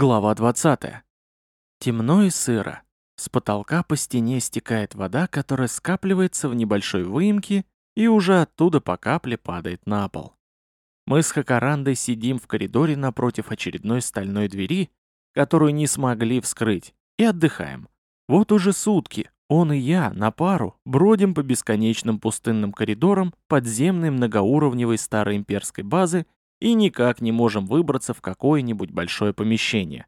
Глава 20. Темно и сыро. С потолка по стене стекает вода, которая скапливается в небольшой выемке и уже оттуда по капле падает на пол. Мы с Хакарандой сидим в коридоре напротив очередной стальной двери, которую не смогли вскрыть, и отдыхаем. Вот уже сутки он и я на пару бродим по бесконечным пустынным коридорам подземной многоуровневой старой имперской базы и никак не можем выбраться в какое-нибудь большое помещение.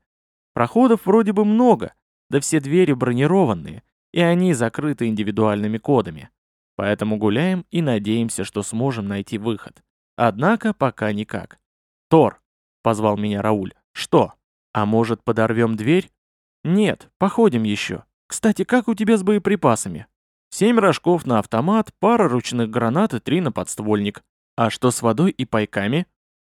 Проходов вроде бы много, да все двери бронированные, и они закрыты индивидуальными кодами. Поэтому гуляем и надеемся, что сможем найти выход. Однако пока никак. «Тор!» — позвал меня Рауль. «Что? А может, подорвем дверь?» «Нет, походим еще. Кстати, как у тебя с боеприпасами?» «Семь рожков на автомат, пара ручных гранат и три на подствольник. А что с водой и пайками?»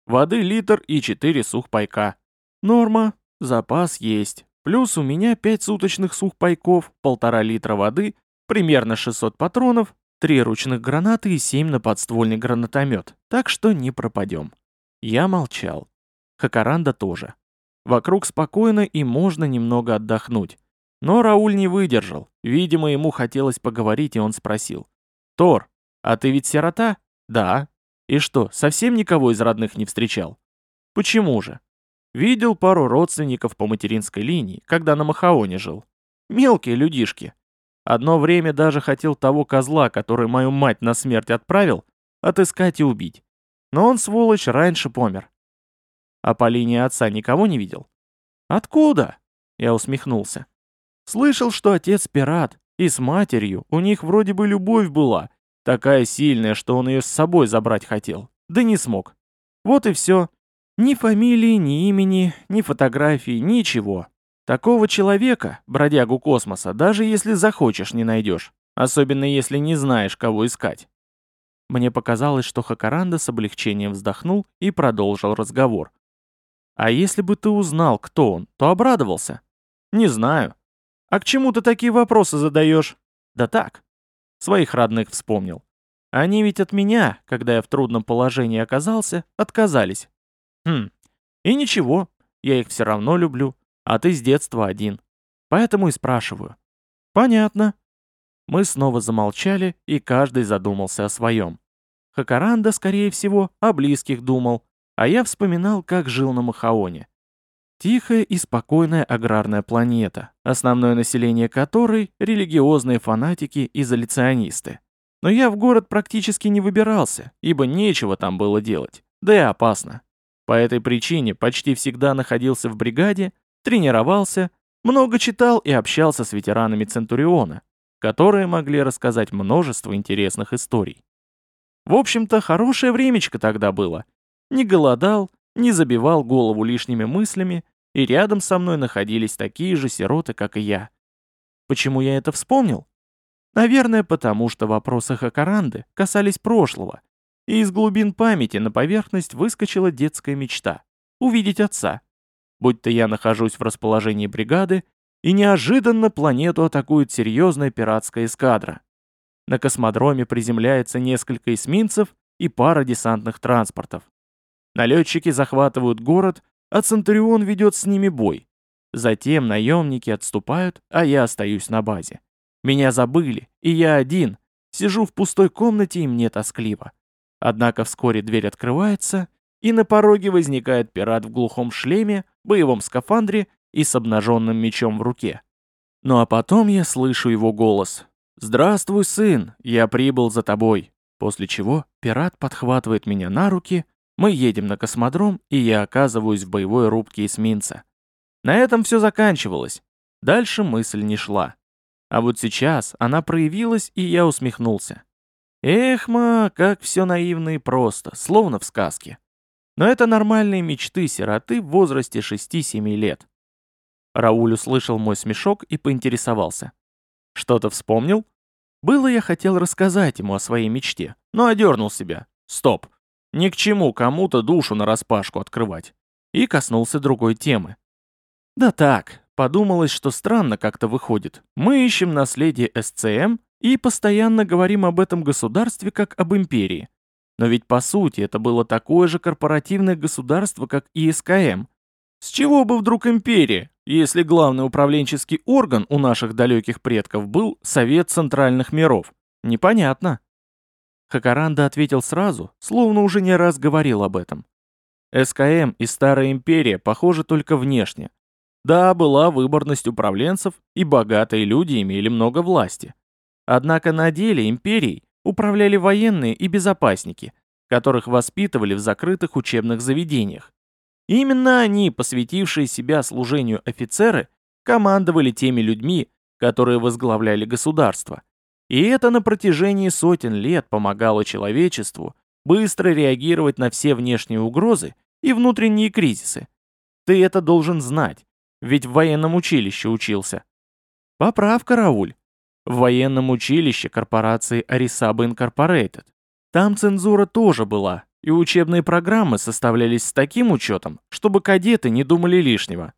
Воды литр и 4 сухпайка. Норма, запас есть. Плюс у меня 5 суточных сухпайков, полтора литра воды, примерно 600 патронов, 3 ручных гранаты и 7 на подствольный гранатомет, так что не пропадем. Я молчал. Хакаранда тоже. Вокруг спокойно и можно немного отдохнуть. Но Рауль не выдержал. Видимо, ему хотелось поговорить, и он спросил. «Тор, а ты ведь сирота?» «Да», и что, совсем никого из родных не встречал? Почему же? Видел пару родственников по материнской линии, когда на Махаоне жил. Мелкие людишки. Одно время даже хотел того козла, который мою мать на смерть отправил, отыскать и убить. Но он, сволочь, раньше помер. А по линии отца никого не видел? Откуда? Я усмехнулся. Слышал, что отец пират, и с матерью у них вроде бы любовь была, Такая сильная, что он ее с собой забрать хотел. Да не смог. Вот и все. Ни фамилии, ни имени, ни фотографии, ничего. Такого человека, бродягу космоса, даже если захочешь, не найдешь. Особенно если не знаешь, кого искать. Мне показалось, что Хакаранда с облегчением вздохнул и продолжил разговор. «А если бы ты узнал, кто он, то обрадовался?» «Не знаю». «А к чему ты такие вопросы задаешь?» «Да так, Своих родных вспомнил. Они ведь от меня, когда я в трудном положении оказался, отказались. Хм, и ничего, я их все равно люблю, а ты с детства один. Поэтому и спрашиваю. Понятно. Мы снова замолчали, и каждый задумался о своем. Хакаранда, скорее всего, о близких думал, а я вспоминал, как жил на Махаоне. Тихая и спокойная аграрная планета, основное население которой – религиозные фанатики-изоляционисты. Но я в город практически не выбирался, ибо нечего там было делать, да и опасно. По этой причине почти всегда находился в бригаде, тренировался, много читал и общался с ветеранами Центуриона, которые могли рассказать множество интересных историй. В общем-то, хорошее времечко тогда было. Не голодал, не забивал голову лишними мыслями, и рядом со мной находились такие же сироты, как и я. Почему я это вспомнил? Наверное, потому что вопросы Хакаранды касались прошлого, и из глубин памяти на поверхность выскочила детская мечта — увидеть отца. Будь-то я нахожусь в расположении бригады, и неожиданно планету атакует серьезная пиратская эскадра. На космодроме приземляется несколько эсминцев и пара десантных транспортов. Налетчики захватывают город а Центурион ведет с ними бой. Затем наемники отступают, а я остаюсь на базе. Меня забыли, и я один. Сижу в пустой комнате, и мне тоскливо. Однако вскоре дверь открывается, и на пороге возникает пират в глухом шлеме, боевом скафандре и с обнаженным мечом в руке. Ну а потом я слышу его голос. «Здравствуй, сын, я прибыл за тобой». После чего пират подхватывает меня на руки, мы едем на космодром, и я оказываюсь в боевой рубке эсминца. На этом все заканчивалось. Дальше мысль не шла. А вот сейчас она проявилась, и я усмехнулся. Эх, ма, как все наивно и просто, словно в сказке. Но это нормальные мечты сироты в возрасте 6-7 лет. Рауль услышал мой смешок и поинтересовался. Что-то вспомнил? Было я хотел рассказать ему о своей мечте, но одернул себя. Стоп. Ни к чему кому-то душу нараспашку открывать. И коснулся другой темы. Да так, подумалось, что странно как-то выходит. Мы ищем наследие СЦМ и постоянно говорим об этом государстве как об империи. Но ведь по сути это было такое же корпоративное государство, как и СКМ. С чего бы вдруг империя, если главный управленческий орган у наших далеких предков был Совет Центральных Миров? Непонятно. Хакаранда ответил сразу, словно уже не раз говорил об этом. СКМ и Старая Империя похожи только внешне. Да, была выборность управленцев, и богатые люди имели много власти. Однако на деле империей управляли военные и безопасники, которых воспитывали в закрытых учебных заведениях. Именно они, посвятившие себя служению офицеры, командовали теми людьми, которые возглавляли государство. И это на протяжении сотен лет помогало человечеству быстро реагировать на все внешние угрозы и внутренние кризисы. Ты это должен знать, ведь в военном училище учился. Поправка, Рауль. В военном училище корпорации Арисаба Инкорпорейтед. Там цензура тоже была, и учебные программы составлялись с таким учетом, чтобы кадеты не думали лишнего.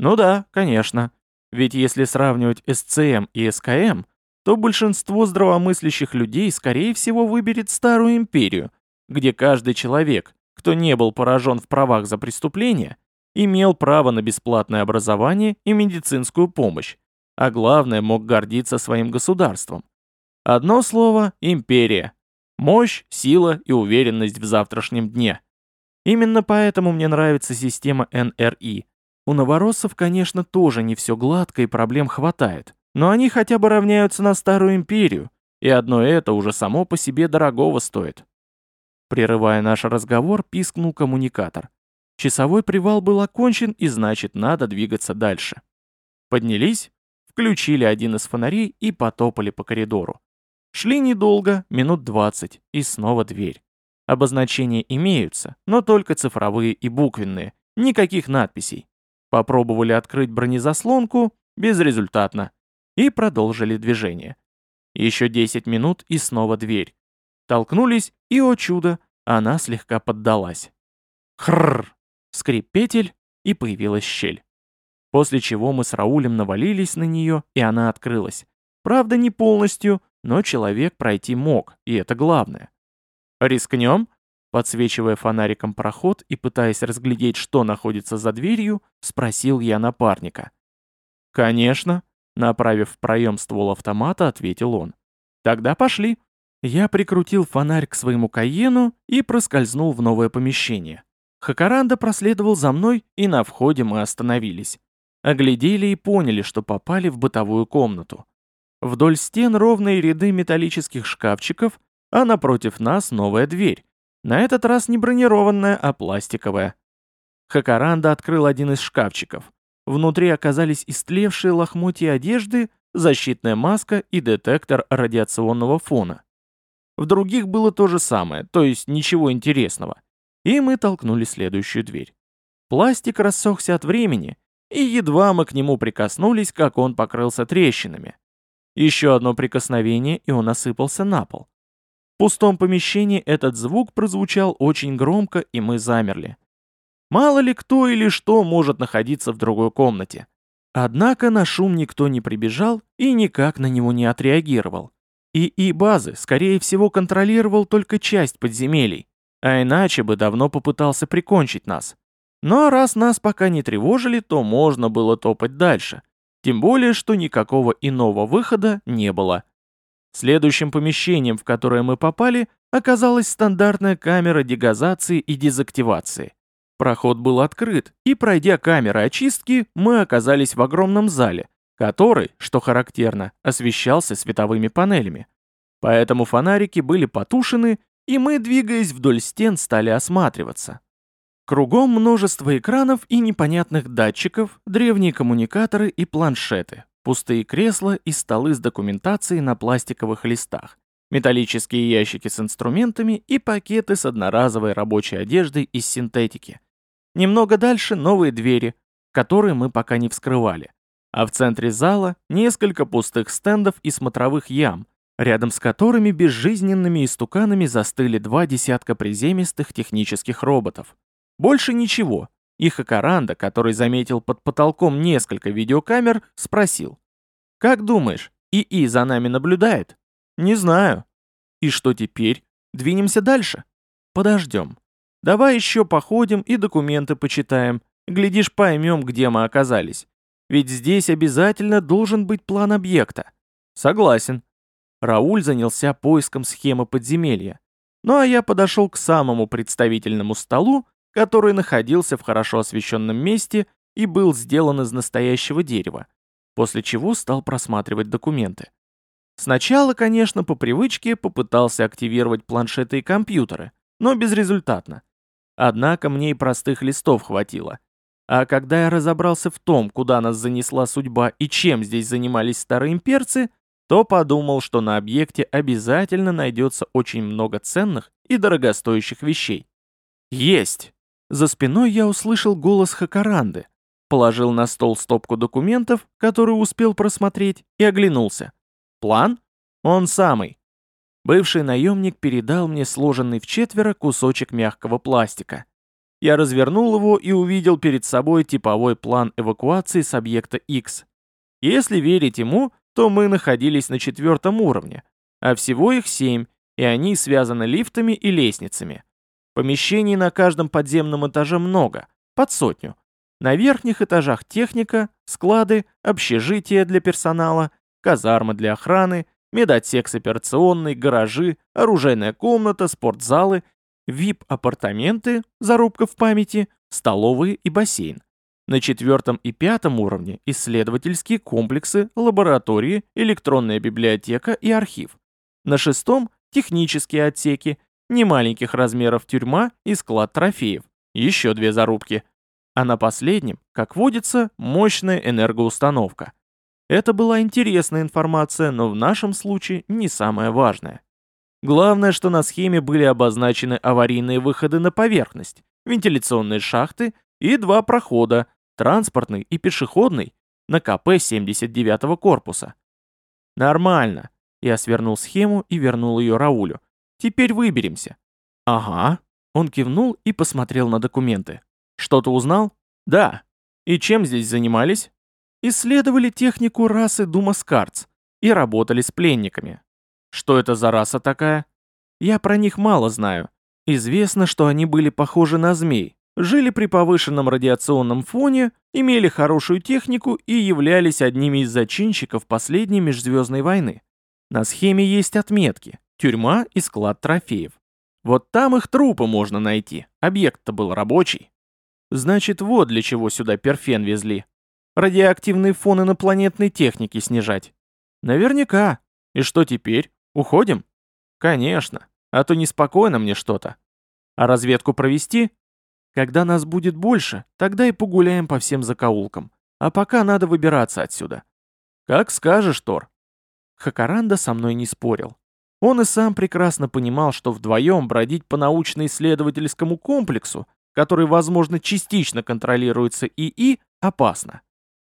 Ну да, конечно. Ведь если сравнивать СЦМ и СКМ, то большинство здравомыслящих людей скорее всего выберет Старую Империю, где каждый человек, кто не был поражен в правах за преступление, имел право на бесплатное образование и медицинскую помощь, а главное мог гордиться своим государством. Одно слово – империя. Мощь, сила и уверенность в завтрашнем дне. Именно поэтому мне нравится система НРИ. У новороссов, конечно, тоже не все гладко и проблем хватает, но они хотя бы равняются на старую империю, и одно это уже само по себе дорогого стоит. Прерывая наш разговор, пискнул коммуникатор. Часовой привал был окончен, и значит, надо двигаться дальше. Поднялись, включили один из фонарей и потопали по коридору. Шли недолго, минут двадцать, и снова дверь. Обозначения имеются, но только цифровые и буквенные, никаких надписей. Попробовали открыть бронезаслонку, безрезультатно. И продолжили движение. Еще 10 минут и снова дверь. Толкнулись, и, о чудо, она слегка поддалась. Хрррр! Скрип петель, и появилась щель. После чего мы с Раулем навалились на нее, и она открылась. Правда, не полностью, но человек пройти мог, и это главное. «Рискнем?» Подсвечивая фонариком проход и пытаясь разглядеть, что находится за дверью, спросил я напарника. «Конечно», — направив в проем ствол автомата, ответил он. «Тогда пошли». Я прикрутил фонарь к своему каену и проскользнул в новое помещение. Хакаранда проследовал за мной, и на входе мы остановились. Оглядели и поняли, что попали в бытовую комнату. Вдоль стен ровные ряды металлических шкафчиков, а напротив нас новая дверь. На этот раз не бронированная, а пластиковая. Хакаранда открыл один из шкафчиков. Внутри оказались истлевшие лохмотья одежды, защитная маска и детектор радиационного фона. В других было то же самое, то есть ничего интересного. И мы толкнули следующую дверь. Пластик рассохся от времени, и едва мы к нему прикоснулись, как он покрылся трещинами. Еще одно прикосновение, и он осыпался на пол. В пустом помещении этот звук прозвучал очень громко, и мы замерли. Мало ли кто или что может находиться в другой комнате. Однако на шум никто не прибежал и никак на него не отреагировал. ИИ базы, скорее всего, контролировал только часть подземелий, а иначе бы давно попытался прикончить нас. Но раз нас пока не тревожили, то можно было топать дальше. Тем более, что никакого иного выхода не было. Следующим помещением, в которое мы попали, оказалась стандартная камера дегазации и дезактивации. Проход был открыт, и пройдя камеры очистки, мы оказались в огромном зале, который, что характерно, освещался световыми панелями. Поэтому фонарики были потушены, и мы, двигаясь вдоль стен, стали осматриваться. Кругом множество экранов и непонятных датчиков, древние коммуникаторы и планшеты, пустые кресла и столы с документацией на пластиковых листах, металлические ящики с инструментами и пакеты с одноразовой рабочей одеждой из синтетики. Немного дальше новые двери, которые мы пока не вскрывали а в центре зала несколько пустых стендов и смотровых ям, рядом с которыми безжизненными истуканами застыли два десятка приземистых технических роботов. Больше ничего. И Хакаранда, который заметил под потолком несколько видеокамер, спросил. «Как думаешь, ИИ за нами наблюдает?» «Не знаю». «И что теперь? Двинемся дальше?» «Подождем. Давай еще походим и документы почитаем. Глядишь, поймем, где мы оказались. Ведь здесь обязательно должен быть план объекта. Согласен. Рауль занялся поиском схемы подземелья. Ну а я подошел к самому представительному столу, который находился в хорошо освещенном месте и был сделан из настоящего дерева, после чего стал просматривать документы. Сначала, конечно, по привычке попытался активировать планшеты и компьютеры, но безрезультатно. Однако мне и простых листов хватило. А когда я разобрался в том, куда нас занесла судьба и чем здесь занимались старые имперцы, то подумал, что на объекте обязательно найдется очень много ценных и дорогостоящих вещей. Есть! За спиной я услышал голос Хакаранды, положил на стол стопку документов, которые успел просмотреть, и оглянулся. План? Он самый. Бывший наемник передал мне сложенный в четверо кусочек мягкого пластика. Я развернул его и увидел перед собой типовой план эвакуации с объекта X. Если верить ему, то мы находились на четвертом уровне, а всего их семь, и они связаны лифтами и лестницами. Помещений на каждом подземном этаже много, под сотню. На верхних этажах техника, склады, общежития для персонала, казармы для охраны, медотсек с операционной, гаражи, оружейная комната, спортзалы VIP-апартаменты, зарубка в памяти, столовые и бассейн. На четвертом и пятом уровне исследовательские комплексы, лаборатории, электронная библиотека и архив. На шестом – технические отсеки, немаленьких размеров тюрьма и склад трофеев, еще две зарубки. А на последнем, как водится, мощная энергоустановка. Это была интересная информация, но в нашем случае не самая важная. Главное, что на схеме были обозначены аварийные выходы на поверхность, вентиляционные шахты и два прохода, транспортный и пешеходный, на КП 79-го корпуса. Нормально. Я свернул схему и вернул ее Раулю. Теперь выберемся. Ага. Он кивнул и посмотрел на документы. Что-то узнал? Да. И чем здесь занимались? Исследовали технику расы Думаскарц и работали с пленниками. Что это за раса такая? Я про них мало знаю. Известно, что они были похожи на змей, жили при повышенном радиационном фоне, имели хорошую технику и являлись одними из зачинщиков последней межзвездной войны. На схеме есть отметки, тюрьма и склад трофеев. Вот там их трупы можно найти, объект-то был рабочий. Значит, вот для чего сюда перфен везли. Радиоактивный фон инопланетной техники снижать. Наверняка. И что теперь? Уходим? Конечно, а то неспокойно мне что-то. А разведку провести? Когда нас будет больше, тогда и погуляем по всем закоулкам. А пока надо выбираться отсюда. Как скажешь, Тор. Хакаранда со мной не спорил. Он и сам прекрасно понимал, что вдвоем бродить по научно-исследовательскому комплексу, который, возможно, частично контролируется ИИ, опасно.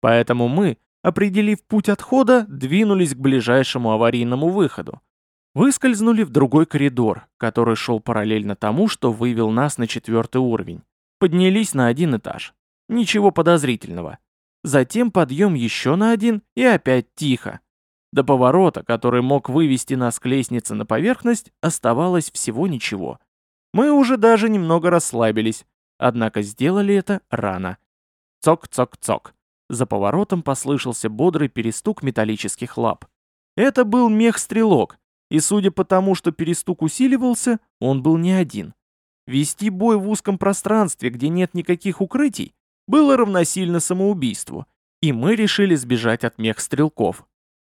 Поэтому мы, определив путь отхода, двинулись к ближайшему аварийному выходу. Выскользнули в другой коридор, который шел параллельно тому, что вывел нас на четвертый уровень. Поднялись на один этаж. Ничего подозрительного. Затем подъем еще на один и опять тихо. До поворота, который мог вывести нас к лестнице на поверхность, оставалось всего ничего. Мы уже даже немного расслабились, однако сделали это рано. Цок-цок-цок. За поворотом послышался бодрый перестук металлических лап. Это был мех-стрелок, и судя по тому, что перестук усиливался, он был не один. Вести бой в узком пространстве, где нет никаких укрытий, было равносильно самоубийству, и мы решили сбежать от мех стрелков.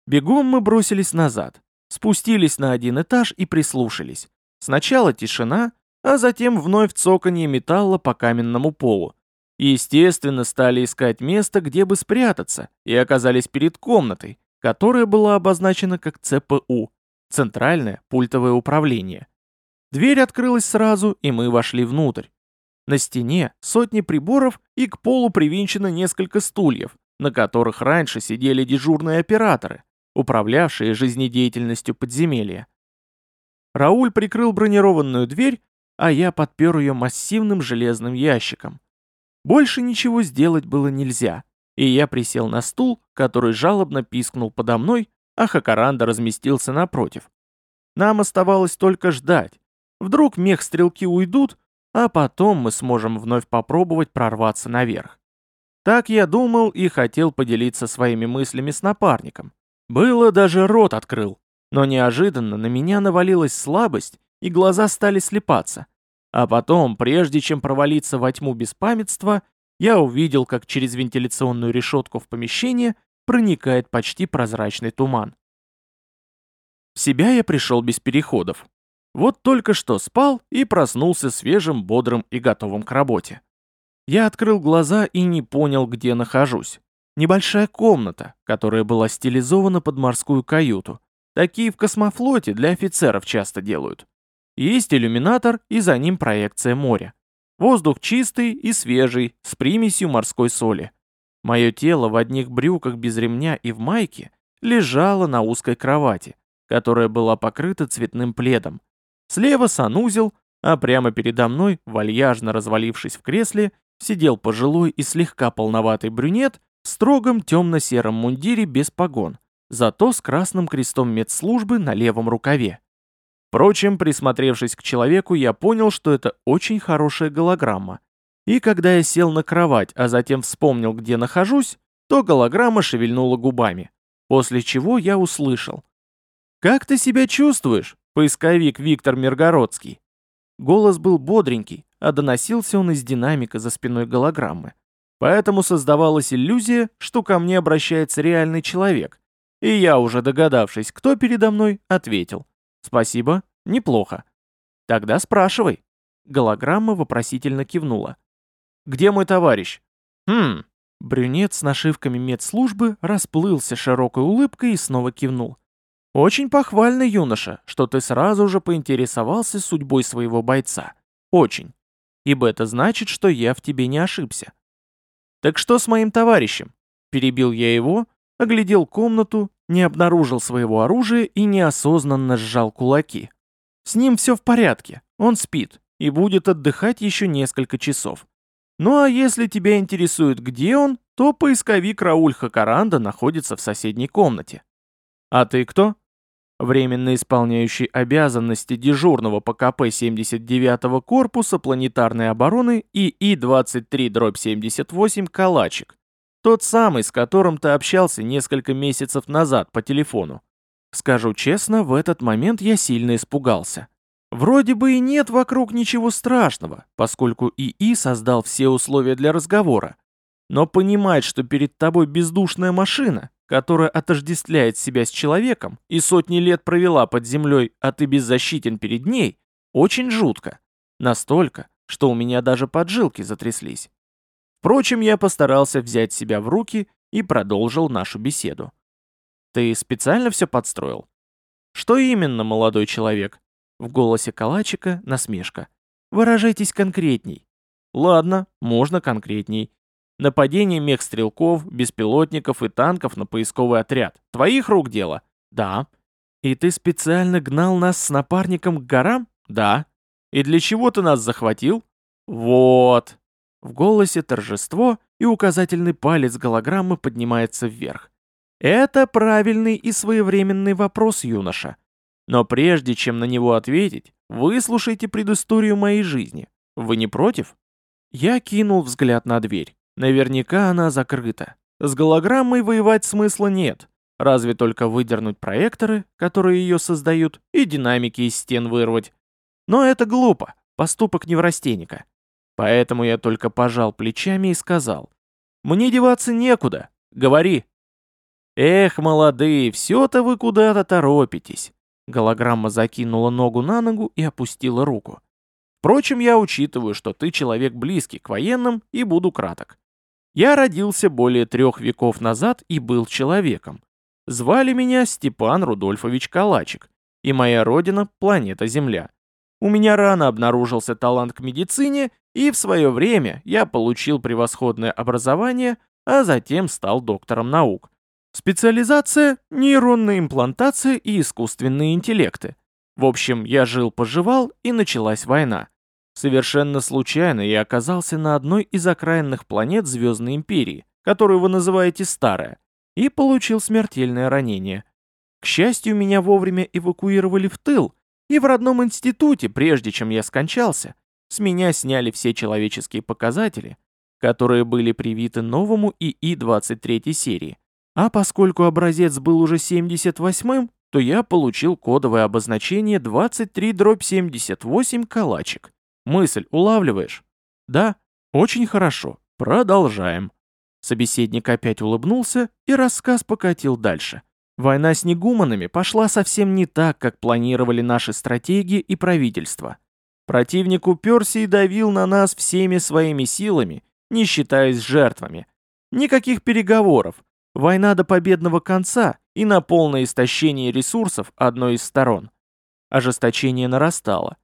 Бегом мы бросились назад, спустились на один этаж и прислушались. Сначала тишина, а затем вновь цоканье металла по каменному полу. Естественно, стали искать место, где бы спрятаться, и оказались перед комнатой, которая была обозначена как ЦПУ. Центральное пультовое управление. Дверь открылась сразу, и мы вошли внутрь. На стене сотни приборов и к полу привинчено несколько стульев, на которых раньше сидели дежурные операторы, управлявшие жизнедеятельностью подземелья. Рауль прикрыл бронированную дверь, а я подпер ее массивным железным ящиком. Больше ничего сделать было нельзя, и я присел на стул, который жалобно пискнул подо мной, а Хакаранда разместился напротив. Нам оставалось только ждать. Вдруг мех-стрелки уйдут, а потом мы сможем вновь попробовать прорваться наверх. Так я думал и хотел поделиться своими мыслями с напарником. Было даже рот открыл, но неожиданно на меня навалилась слабость, и глаза стали слепаться. А потом, прежде чем провалиться во тьму беспамятства, я увидел, как через вентиляционную решетку в помещение проникает почти прозрачный туман. В себя я пришел без переходов. Вот только что спал и проснулся свежим, бодрым и готовым к работе. Я открыл глаза и не понял, где нахожусь. Небольшая комната, которая была стилизована под морскую каюту. Такие в космофлоте для офицеров часто делают. Есть иллюминатор и за ним проекция моря. Воздух чистый и свежий, с примесью морской соли. Мое тело в одних брюках без ремня и в майке лежало на узкой кровати, которая была покрыта цветным пледом. Слева санузел, а прямо передо мной, вальяжно развалившись в кресле, сидел пожилой и слегка полноватый брюнет в строгом темно-сером мундире без погон, зато с красным крестом медслужбы на левом рукаве. Впрочем, присмотревшись к человеку, я понял, что это очень хорошая голограмма. И когда я сел на кровать, а затем вспомнил, где нахожусь, то голограмма шевельнула губами. После чего я услышал. «Как ты себя чувствуешь, поисковик Виктор Миргородский?» Голос был бодренький, а доносился он из динамика за спиной голограммы. Поэтому создавалась иллюзия, что ко мне обращается реальный человек. И я, уже догадавшись, кто передо мной, ответил. «Спасибо, неплохо». «Тогда спрашивай». Голограмма вопросительно кивнула. «Где мой товарищ?» «Хм». Брюнет с нашивками медслужбы расплылся широкой улыбкой и снова кивнул. «Очень похвально, юноша, что ты сразу же поинтересовался судьбой своего бойца. Очень. Ибо это значит, что я в тебе не ошибся». «Так что с моим товарищем?» Перебил я его, оглядел комнату, не обнаружил своего оружия и неосознанно сжал кулаки. С ним все в порядке, он спит и будет отдыхать еще несколько часов. Ну а если тебя интересует, где он, то поисковик Рауль Хакаранда находится в соседней комнате. А ты кто? Временно исполняющий обязанности дежурного по КП 79-го корпуса планетарной обороны ИИ-23-78 «Калачик». Тот самый, с которым ты общался несколько месяцев назад по телефону. Скажу честно, в этот момент я сильно испугался. Вроде бы и нет вокруг ничего страшного, поскольку ИИ создал все условия для разговора. Но понимать, что перед тобой бездушная машина, которая отождествляет себя с человеком и сотни лет провела под землей, а ты беззащитен перед ней, очень жутко. Настолько, что у меня даже поджилки затряслись. Впрочем, я постарался взять себя в руки и продолжил нашу беседу. «Ты специально все подстроил?» «Что именно, молодой человек?» В голосе калачика насмешка. «Выражайтесь конкретней». «Ладно, можно конкретней. Нападение мех-стрелков, беспилотников и танков на поисковый отряд. Твоих рук дело?» «Да». «И ты специально гнал нас с напарником к горам?» «Да». «И для чего ты нас захватил?» «Вот». В голосе торжество, и указательный палец голограммы поднимается вверх. Это правильный и своевременный вопрос, юноша. Но прежде чем на него ответить, выслушайте предысторию моей жизни. Вы не против? Я кинул взгляд на дверь. Наверняка она закрыта. С голограммой воевать смысла нет. Разве только выдернуть проекторы, которые ее создают, и динамики из стен вырвать. Но это глупо. Поступок неврастенника. Поэтому я только пожал плечами и сказал. «Мне деваться некуда. Говори». «Эх, молодые, все-то вы куда-то торопитесь». Голограмма закинула ногу на ногу и опустила руку. «Впрочем, я учитываю, что ты человек близкий к военным и буду краток. Я родился более трех веков назад и был человеком. Звали меня Степан Рудольфович Калачик, и моя родина – планета Земля. У меня рано обнаружился талант к медицине, и в свое время я получил превосходное образование, а затем стал доктором наук. Специализация – нейронная имплантация и искусственные интеллекты. В общем, я жил-поживал, и началась война. Совершенно случайно я оказался на одной из окраинных планет Звездной Империи, которую вы называете Старая, и получил смертельное ранение. К счастью, меня вовремя эвакуировали в тыл, и в родном институте, прежде чем я скончался, с меня сняли все человеческие показатели, которые были привиты новому ИИ-23 серии. А поскольку образец был уже 78-м, то я получил кодовое обозначение 23-78 калачик. Мысль улавливаешь? Да? Очень хорошо. Продолжаем. Собеседник опять улыбнулся, и рассказ покатил дальше. Война с негуманами пошла совсем не так, как планировали наши стратегии и правительство. Противник уперся и давил на нас всеми своими силами, не считаясь жертвами. Никаких переговоров. Война до победного конца и на полное истощение ресурсов одной из сторон. Ожесточение нарастало.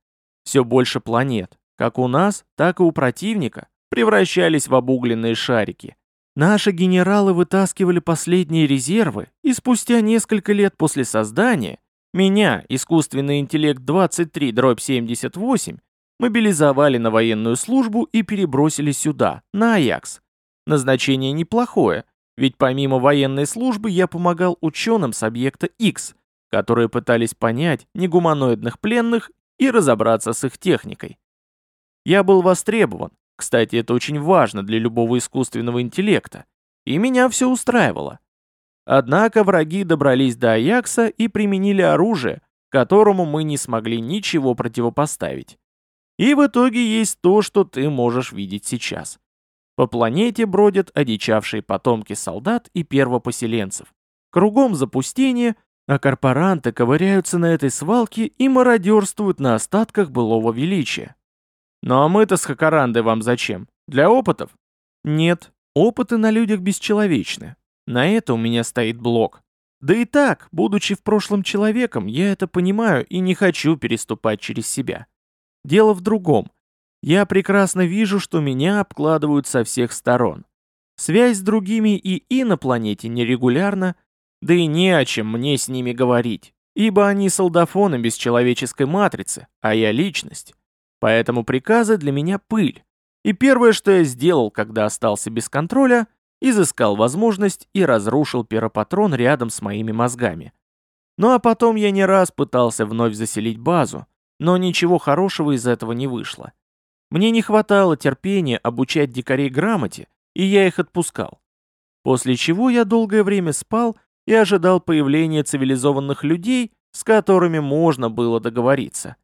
Все больше планет, как у нас, так и у противника, превращались в обугленные шарики. Наши генералы вытаскивали последние резервы, и спустя несколько лет после создания меня, искусственный интеллект 23-78, мобилизовали на военную службу и перебросили сюда, на Аякс. Назначение неплохое, ведь помимо военной службы я помогал ученым с объекта X, которые пытались понять негуманоидных пленных и разобраться с их техникой. Я был востребован, кстати, это очень важно для любого искусственного интеллекта, и меня все устраивало. Однако враги добрались до Аякса и применили оружие, которому мы не смогли ничего противопоставить. И в итоге есть то, что ты можешь видеть сейчас. По планете бродят одичавшие потомки солдат и первопоселенцев. Кругом запустение, а корпоранты ковыряются на этой свалке и мародерствуют на остатках былого величия. Ну а мы-то с Хакарандой вам зачем? Для опытов? Нет, опыты на людях бесчеловечны. На это у меня стоит блок. Да и так, будучи в прошлом человеком, я это понимаю и не хочу переступать через себя. Дело в другом. Я прекрасно вижу, что меня обкладывают со всех сторон. Связь с другими ИИ на планете нерегулярна, да и не о чем мне с ними говорить, ибо они солдафоны без человеческой матрицы, а я личность. Поэтому приказы для меня пыль. И первое, что я сделал, когда остался без контроля, изыскал возможность и разрушил пиропатрон рядом с моими мозгами. Ну а потом я не раз пытался вновь заселить базу, но ничего хорошего из этого не вышло. Мне не хватало терпения обучать дикарей грамоте, и я их отпускал. После чего я долгое время спал и ожидал появления цивилизованных людей, с которыми можно было договориться.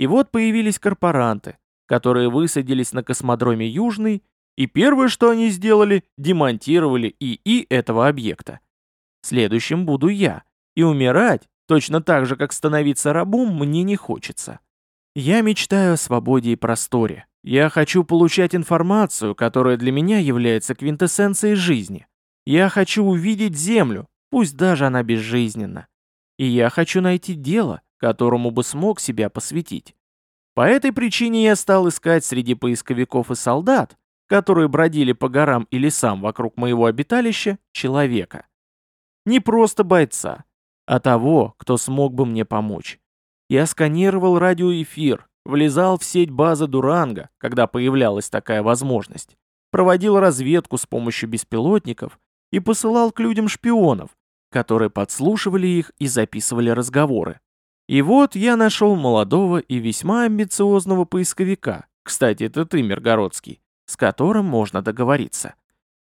И вот появились корпоранты, которые высадились на космодроме Южный, и первое, что они сделали, демонтировали ИИ этого объекта. Следующим буду я, и умирать, точно так же, как становиться рабом, мне не хочется. Я мечтаю о свободе и просторе. Я хочу получать информацию, которая для меня является квинтэссенцией жизни. Я хочу увидеть Землю, пусть даже она безжизненна. И я хочу найти дело, которому бы смог себя посвятить. По этой причине я стал искать среди поисковиков и солдат, которые бродили по горам и лесам вокруг моего обиталища, человека. Не просто бойца, а того, кто смог бы мне помочь. Я сканировал радиоэфир, влезал в сеть базы Дуранга, когда появлялась такая возможность, проводил разведку с помощью беспилотников и посылал к людям шпионов, которые подслушивали их и записывали разговоры. И вот я нашел молодого и весьма амбициозного поисковика, кстати, это ты, Миргородский, с которым можно договориться.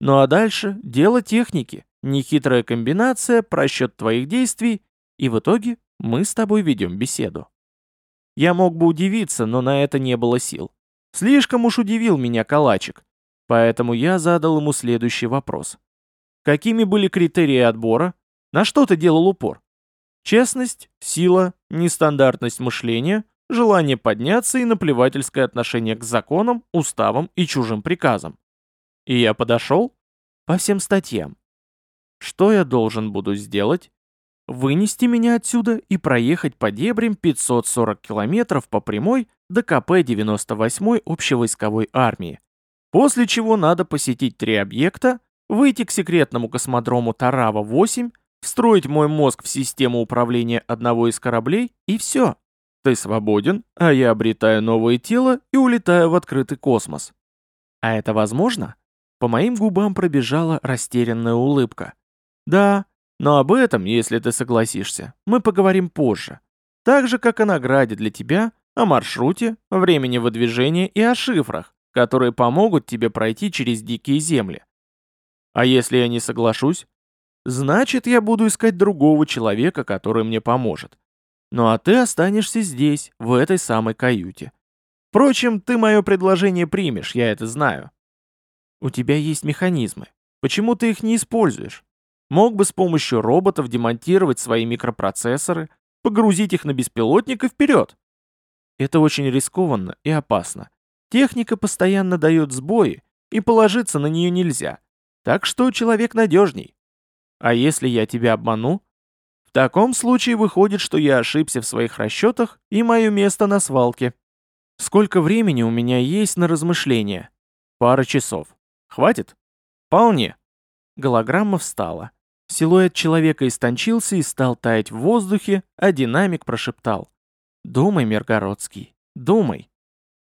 Ну а дальше дело техники, нехитрая комбинация, просчет твоих действий, и в итоге мы с тобой ведем беседу. Я мог бы удивиться, но на это не было сил. Слишком уж удивил меня калачик, поэтому я задал ему следующий вопрос. Какими были критерии отбора? На что ты делал упор? Честность, сила, нестандартность мышления, желание подняться и наплевательское отношение к законам, уставам и чужим приказам. И я подошел по всем статьям. Что я должен буду сделать? Вынести меня отсюда и проехать по дебрям 540 километров по прямой до КП-98 общевойсковой армии. После чего надо посетить три объекта, выйти к секретному космодрому Тарава-8, встроить мой мозг в систему управления одного из кораблей, и все. Ты свободен, а я обретаю новое тело и улетаю в открытый космос. А это возможно? По моим губам пробежала растерянная улыбка. Да, но об этом, если ты согласишься, мы поговорим позже. Так же, как о награде для тебя, о маршруте, времени выдвижения и о шифрах, которые помогут тебе пройти через дикие земли. А если я не соглашусь? Значит, я буду искать другого человека, который мне поможет. Ну а ты останешься здесь, в этой самой каюте. Впрочем, ты мое предложение примешь, я это знаю. У тебя есть механизмы. Почему ты их не используешь? Мог бы с помощью роботов демонтировать свои микропроцессоры, погрузить их на беспилотник и вперед. Это очень рискованно и опасно. Техника постоянно дает сбои, и положиться на нее нельзя. Так что человек надежней. А если я тебя обману? В таком случае выходит, что я ошибся в своих расчетах, и мое место на свалке. Сколько времени у меня есть на размышления? Пара часов. Хватит? Вполне. Голограмма встала. Силуэт человека истончился и стал таять в воздухе, а динамик прошептал. «Думай, Миргородский, думай».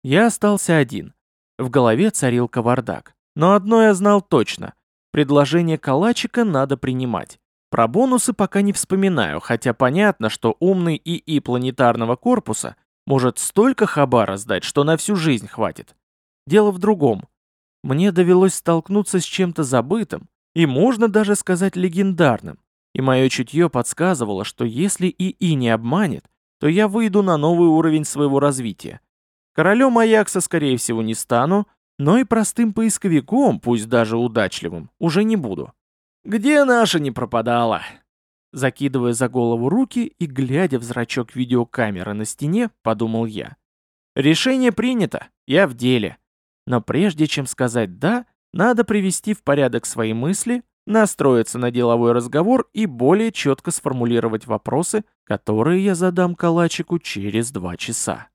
Я остался один. В голове царил кавардак. Но одно я знал точно. Предложение калачика надо принимать. Про бонусы пока не вспоминаю, хотя понятно, что умный ИИ планетарного корпуса может столько хабара сдать, что на всю жизнь хватит. Дело в другом. Мне довелось столкнуться с чем-то забытым, и можно даже сказать легендарным. И мое чутье подсказывало, что если ИИ не обманет, то я выйду на новый уровень своего развития. Королем Аякса, скорее всего, не стану, но и простым поисковиком, пусть даже удачливым, уже не буду. Где наша не пропадала? Закидывая за голову руки и глядя в зрачок видеокамеры на стене, подумал я. Решение принято, я в деле. Но прежде чем сказать «да», надо привести в порядок свои мысли, настроиться на деловой разговор и более четко сформулировать вопросы, которые я задам калачику через два часа.